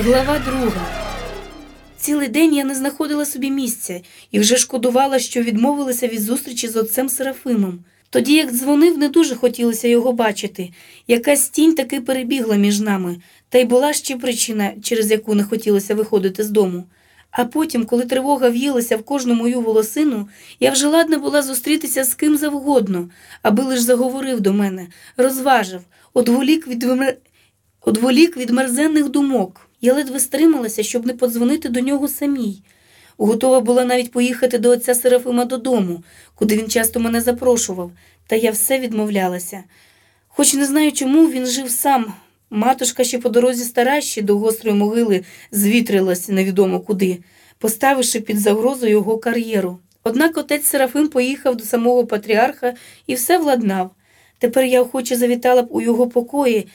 Глава друга. Цілий день я не знаходила собі місця і вже шкодувала, що відмовилася від зустрічі з отцем Серафимом. Тоді, як дзвонив, не дуже хотілося його бачити. Якась тінь таки перебігла між нами, та й була ще причина, через яку не хотілося виходити з дому. А потім, коли тривога в'їлася в кожну мою волосину, я вже ладна була зустрітися з ким завгодно, аби лиш заговорив до мене, розважив, одволік від, одволік від мерзенних думок. Я ледве стрималася, щоб не подзвонити до нього самій. Готова була навіть поїхати до отця Серафима додому, куди він часто мене запрошував, та я все відмовлялася. Хоч не знаю, чому він жив сам. Матушка ще по дорозі стара, ще до гострої могили звітрилась невідомо куди, поставивши під загрозу його кар'єру. Однак отець Серафим поїхав до самого патріарха і все владнав. Тепер я охоче завітала б у його покої,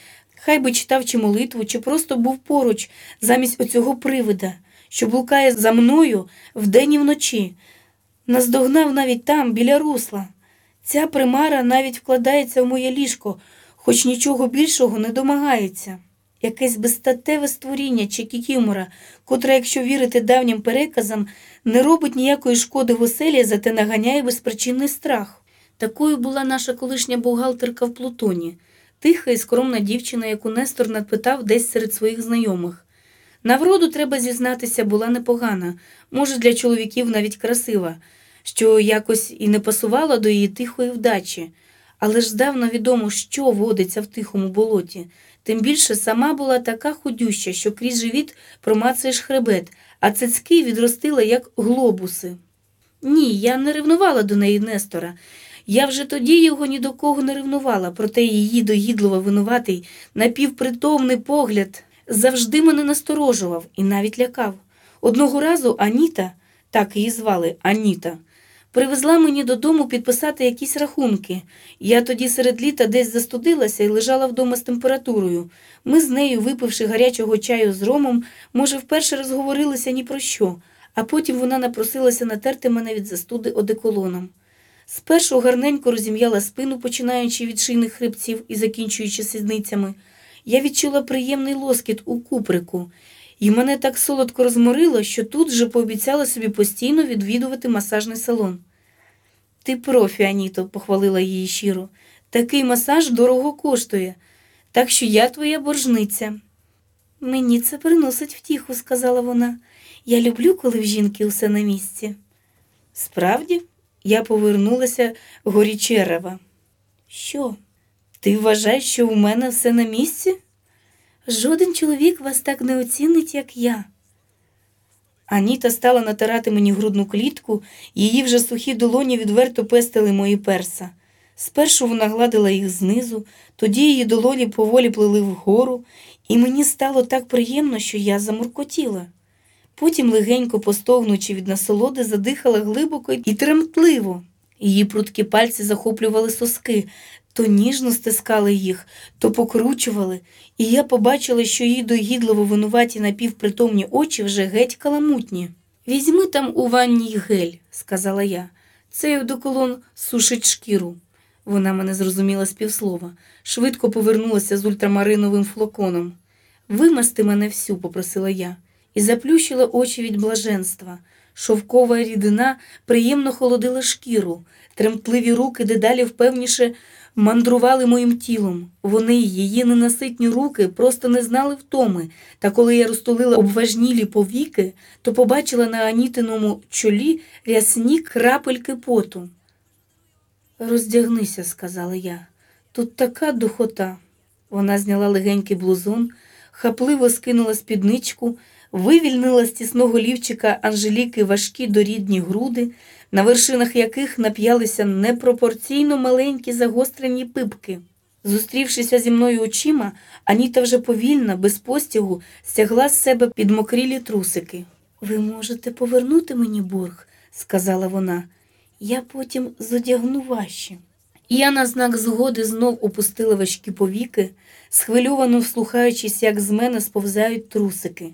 хай би читав чи молитву, чи просто був поруч замість оцього привида, що блукає за мною вдень і вночі. Наздогнав навіть там, біля русла. Ця примара навіть вкладається в моє ліжко, хоч нічого більшого не домагається. Якесь безстатеве створіння чи кікімора, котре, якщо вірити давнім переказам, не робить ніякої шкоди в оселі, зате наганяє безпричинний страх. Такою була наша колишня бухгалтерка в Плутоні, тиха і скромна дівчина, яку Нестор надпитав десь серед своїх знайомих. На вроду, треба зізнатися, була непогана, може, для чоловіків навіть красива, що якось і не пасувала до її тихої вдачі. Але ж здавна відомо, що водиться в тихому болоті. Тим більше сама була така худюща, що крізь живіт промацаєш хребет, а цицьки відростила, як глобуси. Ні, я не ревнувала до неї Нестора. Я вже тоді його ні до кого не ревнувала, проте її догідливо винуватий, напівпритомний погляд завжди мене насторожував і навіть лякав. Одного разу Аніта, так її звали Аніта, привезла мені додому підписати якісь рахунки. Я тоді серед літа десь застудилася і лежала вдома з температурою. Ми з нею, випивши гарячого чаю з ромом, може, вперше розговорилися ні про що, а потім вона напросилася натерти мене від застуди одеколоном. Спершу гарненько розім'яла спину, починаючи від шийних хребців і закінчуючи сідницями. Я відчула приємний лоскіт у куприку, і мене так солодко розморило, що тут же пообіцяла собі постійно відвідувати масажний салон. Ти профі, Аніто, похвалила її щиро. Такий масаж дорого коштує, так що я твоя боржниця. Мені це приносить втіху, сказала вона. Я люблю, коли в жінки усе на місці. Справді, я повернулася горічерева. Що? Ти вважаєш, що у мене все на місці? Жоден чоловік вас так не оцінить, як я. Аніта стала натирати мені грудну клітку, її вже сухі долоні відверто пестили мої перса. Спершу вона гладила їх знизу, тоді її долоні поволі плили вгору, і мені стало так приємно, що я замуркотіла. Потім, легенько постогнучи від насолоди, задихала глибоко і тремтливо. Її прудкі пальці захоплювали соски, то ніжно стискали їх, то покручували, і я побачила, що її догідливо винуваті напівпритомні очі вже геть каламутні. Візьми там у ванній гель, сказала я. Цей одеколон сушить шкіру. Вона мене зрозуміла з півслова, швидко повернулася з ультрамариновим флаконом. Вимасти мене всю, попросила я, і заплющила очі від блаженства. Шовкова рідина приємно холодила шкіру, тремтливі руки дедалі впевніше мандрували моїм тілом. Вони, її ненаситні руки, просто не знали втоми, та коли я розтулила обважнілі повіки, то побачила на Анітиному чолі рясні крапельки поту. Роздягнися, сказала я. Тут така духота. Вона зняла легенький блузон, хапливо скинула спідничку, вивільнила з тісного лівчика Анжеліки важкі дорідні груди, на вершинах яких нап'ялися непропорційно маленькі загострені пипки. Зустрівшися зі мною очима, Аніта вже повільно, без постігу, стягла з себе підмокрілі трусики. Ви можете повернути мені борг, сказала вона. Я потім зодягну ваші. Я на знак згоди знов опустила важкі повіки, схвильовано вслухаючись, як з мене сповзають трусики.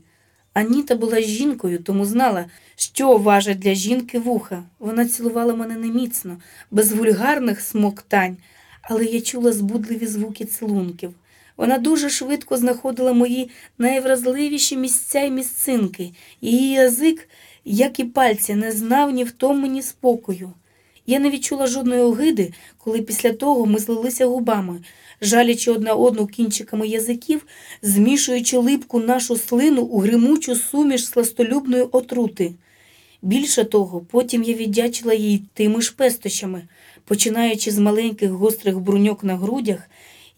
Аніта була жінкою, тому знала, що важить для жінки вуха. Вона цілувала мене неміцно, без вульгарних смоктань, але я чула збудливі звуки цілунків. Вона дуже швидко знаходила мої найвразливіші місця і місцинки. Її язик, як і пальці, не знав ні втому, ні спокою. Я не відчула жодної огиди, коли після того ми злилися губами, жалячи одна одну кінчиками язиків, змішуючи липку нашу слину у гримучу суміш сластолюбної отрути. Більше того, потім я віддячила їй тими ж пестощами, починаючи з маленьких гострих бруньок на грудях,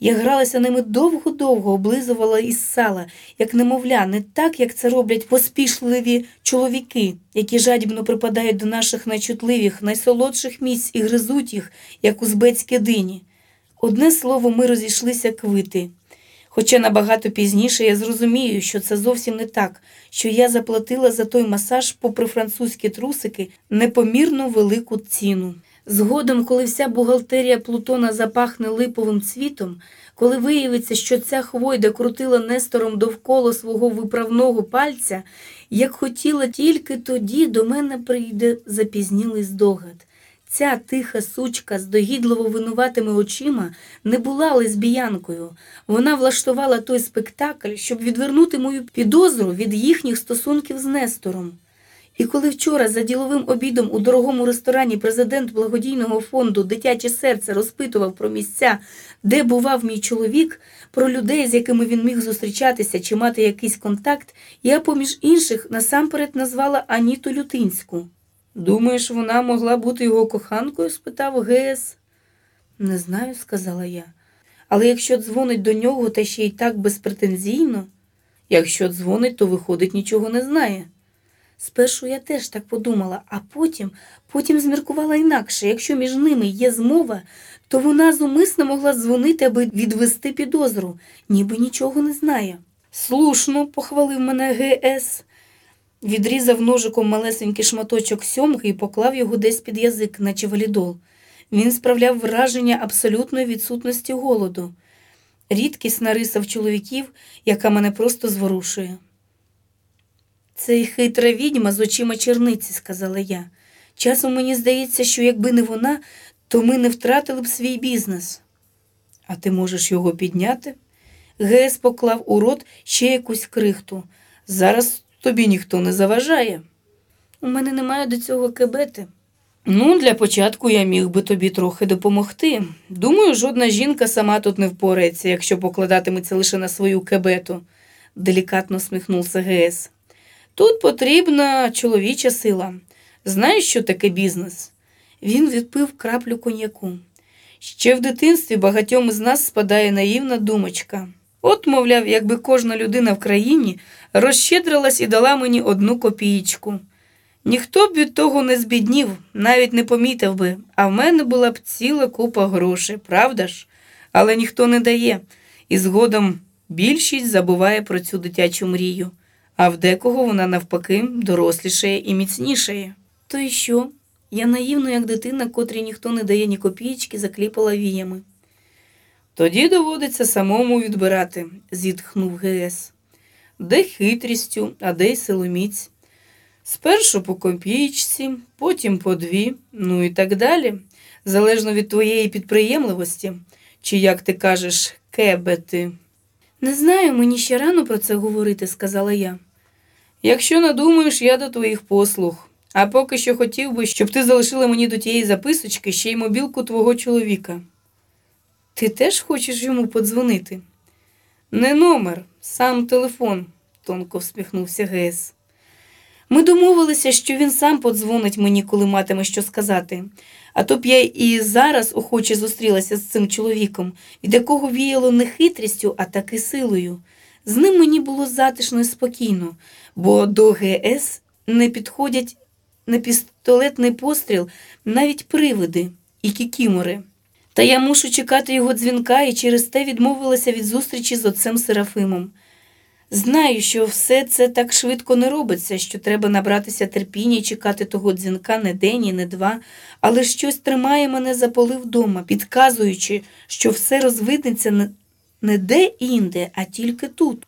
я гралася ними довго-довго, облизувала із сала, як немовля, не так, як це роблять поспішливі чоловіки, які жадібно припадають до наших найчутливих, найсолодших місць і гризуть їх, як узбецькі дині. Одне слово, ми розійшлися квити. Хоча набагато пізніше я зрозумію, що це зовсім не так, що я заплатила за той масаж, попри французькі трусики, непомірно велику ціну. Згодом, коли вся бухгалтерія Плутона запахне липовим цвітом, коли виявиться, що ця хвойда крутила Нестором довкола свого виправного пальця, як хотіла тільки тоді до мене прийде запізнілий здогад. Ця тиха сучка з догідливо винуватими очима не була лесбіянкою. Вона влаштувала той спектакль, щоб відвернути мою підозру від їхніх стосунків з Нестором. І коли вчора за діловим обідом у дорогому ресторані президент благодійного фонду Дитяче серце розпитував про місця, де бував мій чоловік, про людей, з якими він міг зустрічатися чи мати якийсь контакт, я, поміж інших, насамперед назвала Аніту Лютинську. Думаєш, вона могла бути його коханкою? спитав Гес. Не знаю, сказала я. Але якщо дзвонить до нього, та ще й так безпретензійно, якщо дзвонить, то виходить, нічого не знає. Спершу я теж так подумала, а потім потім зміркувала інакше. Якщо між ними є змова, то вона зумисно могла дзвонити, аби відвести підозру, ніби нічого не знає. Слушно, похвалив мене ГС. Відрізав ножиком малесенький шматочок сьомги і поклав його десь під язик, наче валідол. Він справляв враження абсолютної відсутності голоду. Рідкісна риса в чоловіків, яка мене просто зворушує. Це й хитра відьма з очима черниці, сказала я. Часом мені здається, що якби не вона, то ми не втратили б свій бізнес. А ти можеш його підняти? Гес поклав у рот ще якусь крихту. Зараз тобі ніхто не заважає. У мене немає до цього кебети. Ну, для початку я міг би тобі трохи допомогти. Думаю, жодна жінка сама тут не впорається, якщо покладатиметься лише на свою кебету, делікатно сміхнувся Гес. Тут потрібна чоловіча сила. Знаєш, що таке бізнес? Він відпив краплю коньяку. Ще в дитинстві багатьом із нас спадає наївна думочка. От, мовляв, якби кожна людина в країні розщедрилась і дала мені одну копієчку. Ніхто б від того не збіднів, навіть не помітив би, а в мене була б ціла купа грошей, правда ж? Але ніхто не дає, і згодом більшість забуває про цю дитячу мрію а в декого вона навпаки дорослішає і міцнішає. То й що? Я наївно, як дитина, котрій ніхто не дає ні копійки, закліпала віями. Тоді доводиться самому відбирати, зітхнув ГС. Де хитрістю, а де й силоміць. Спершу по копійці, потім по дві, ну і так далі, залежно від твоєї підприємливості, чи, як ти кажеш, кебети. Не знаю, мені ще рано про це говорити, сказала я. Якщо надумаєш, я до твоїх послуг. А поки що хотів би, щоб ти залишила мені до тієї записочки ще й мобілку твого чоловіка. Ти теж хочеш йому подзвонити? Не номер, сам телефон, тонко всміхнувся Гес. Ми домовилися, що він сам подзвонить мені, коли матиме що сказати. А то б я і зараз охоче зустрілася з цим чоловіком, від якого віяло не хитрістю, а таки силою. З ним мені було затишно і спокійно, бо до ГС не підходять на пістолетний постріл навіть привиди і кікімори. Та я мушу чекати його дзвінка і через те відмовилася від зустрічі з отцем Серафимом. Знаю, що все це так швидко не робиться, що треба набратися терпіння і чекати того дзвінка не день і не два, але щось тримає мене за поли вдома, підказуючи, що все розвиднеться не де інде, а тільки тут.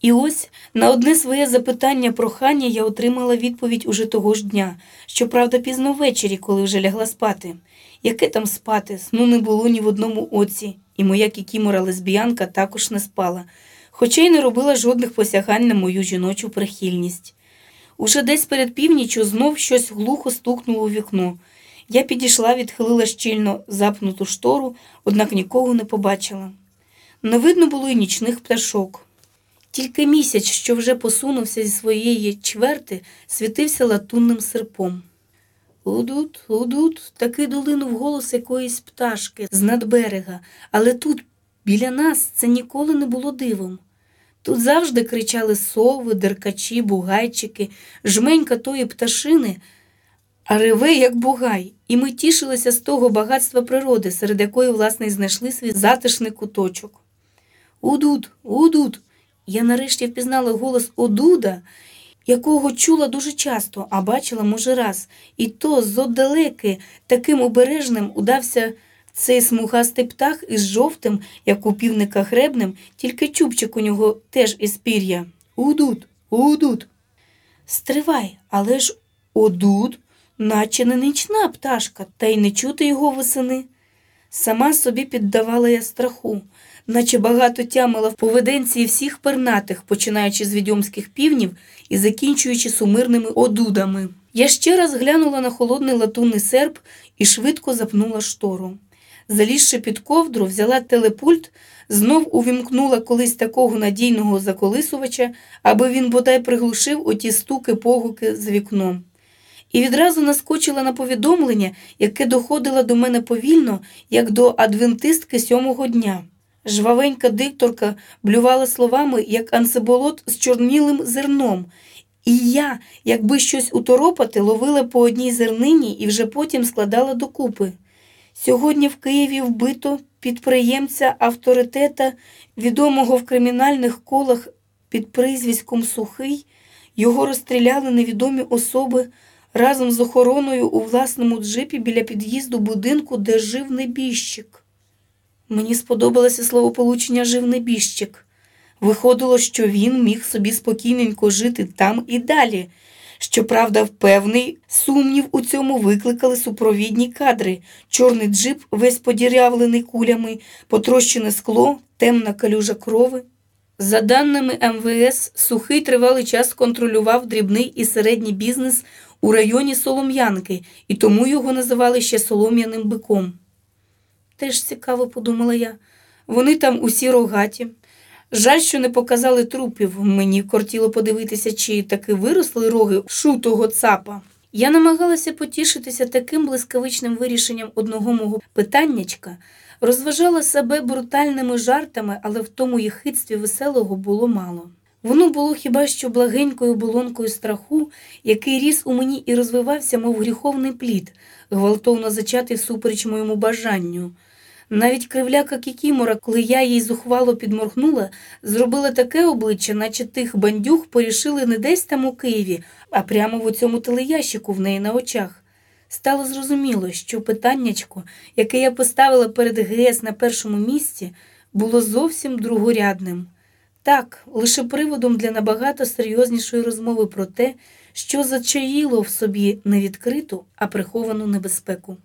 І ось на одне своє запитання прохання я отримала відповідь уже того ж дня, щоправда, пізно ввечері, коли вже лягла спати. Яке там спати? Сну не було ні в одному оці, і моя кікімора лесбіянка також не спала, хоча й не робила жодних посягань на мою жіночу прихильність. Уже десь перед північю знов щось глухо стукнуло у вікно. Я підійшла, відхилила щільно запнуту штору, однак нікого не побачила. Не видно було й нічних пташок. Тільки місяць, що вже посунувся зі своєї чверти, світився латунним серпом. Удут, удут, таки долинув голос якоїсь пташки з надберега, але тут, біля нас, це ніколи не було дивом. Тут завжди кричали сови, деркачі, бугайчики, жменька тої пташини, а реве, як бугай, і ми тішилися з того багатства природи, серед якої, власне, знайшли свій затишний куточок. Удуд, удуд. Я нарешті впізнала голос Одуда, якого чула дуже часто, а бачила, може, раз, і то зодалеки таким обережним удався цей смугастий птах із жовтим, як у півника хребнем, тільки чубчик у нього теж із пір'я. Удуд, удуд. Стривай, але ж одуд, наче не нічна пташка, та й не чути його весени. Сама собі піддавала я страху, наче багато тямила в поведенці всіх пернатих, починаючи з відьомських півнів і закінчуючи сумирними одудами. Я ще раз глянула на холодний латунний серп і швидко запнула штору. Залізши під ковдру, взяла телепульт, знов увімкнула колись такого надійного заколисувача, аби він бодай приглушив оті стуки погуки з вікном. І відразу наскочила на повідомлення, яке доходило до мене повільно, як до адвентистки сьомого дня. Жвавенька дикторка блювала словами, як ансиболот з чорнілим зерном, і я, якби щось уторопати, ловила по одній зернині і вже потім складала докупи. Сьогодні в Києві вбито підприємця авторитета, відомого в кримінальних колах під прізвиськом Сухий, його розстріляли невідомі особи разом з охороною у власному джипі біля під'їзду будинку, де жив небіжчик. Мені сподобалося словополучення жив небіжчик. Виходило, що він міг собі спокійненько жити там і далі. Щоправда, певний сумнів у цьому викликали супровідні кадри, чорний джип, весь подірявлений кулями, потрощене скло, темна калюжа крови. За даними МВС, сухий тривалий час контролював дрібний і середній бізнес у районі Солом'янки, і тому його називали ще солом'яним биком. Теж цікаво, подумала я. Вони там усі рогаті. Жаль, що не показали трупів. Мені кортіло подивитися, чи таки виросли роги шутого цапа. Я намагалася потішитися таким блискавичним вирішенням одного мого питаннячка, розважала себе брутальними жартами, але в тому єхидстві веселого було мало. Воно було хіба що благенькою болонкою страху, який ріс у мені і розвивався, мов гріховний плід, гвалтовно зачатий всупереч моєму бажанню. Навіть кривляка Кікімора, коли я їй зухвало підморгнула, зробила таке обличчя, наче тих бандюг порішили не десь там у Києві, а прямо в цьому телеящику в неї на очах. Стало зрозуміло, що питаннячко, яке я поставила перед ГС на першому місці, було зовсім другорядним. Так, лише приводом для набагато серйознішої розмови про те, що зачаїло в собі невідкриту, а приховану небезпеку.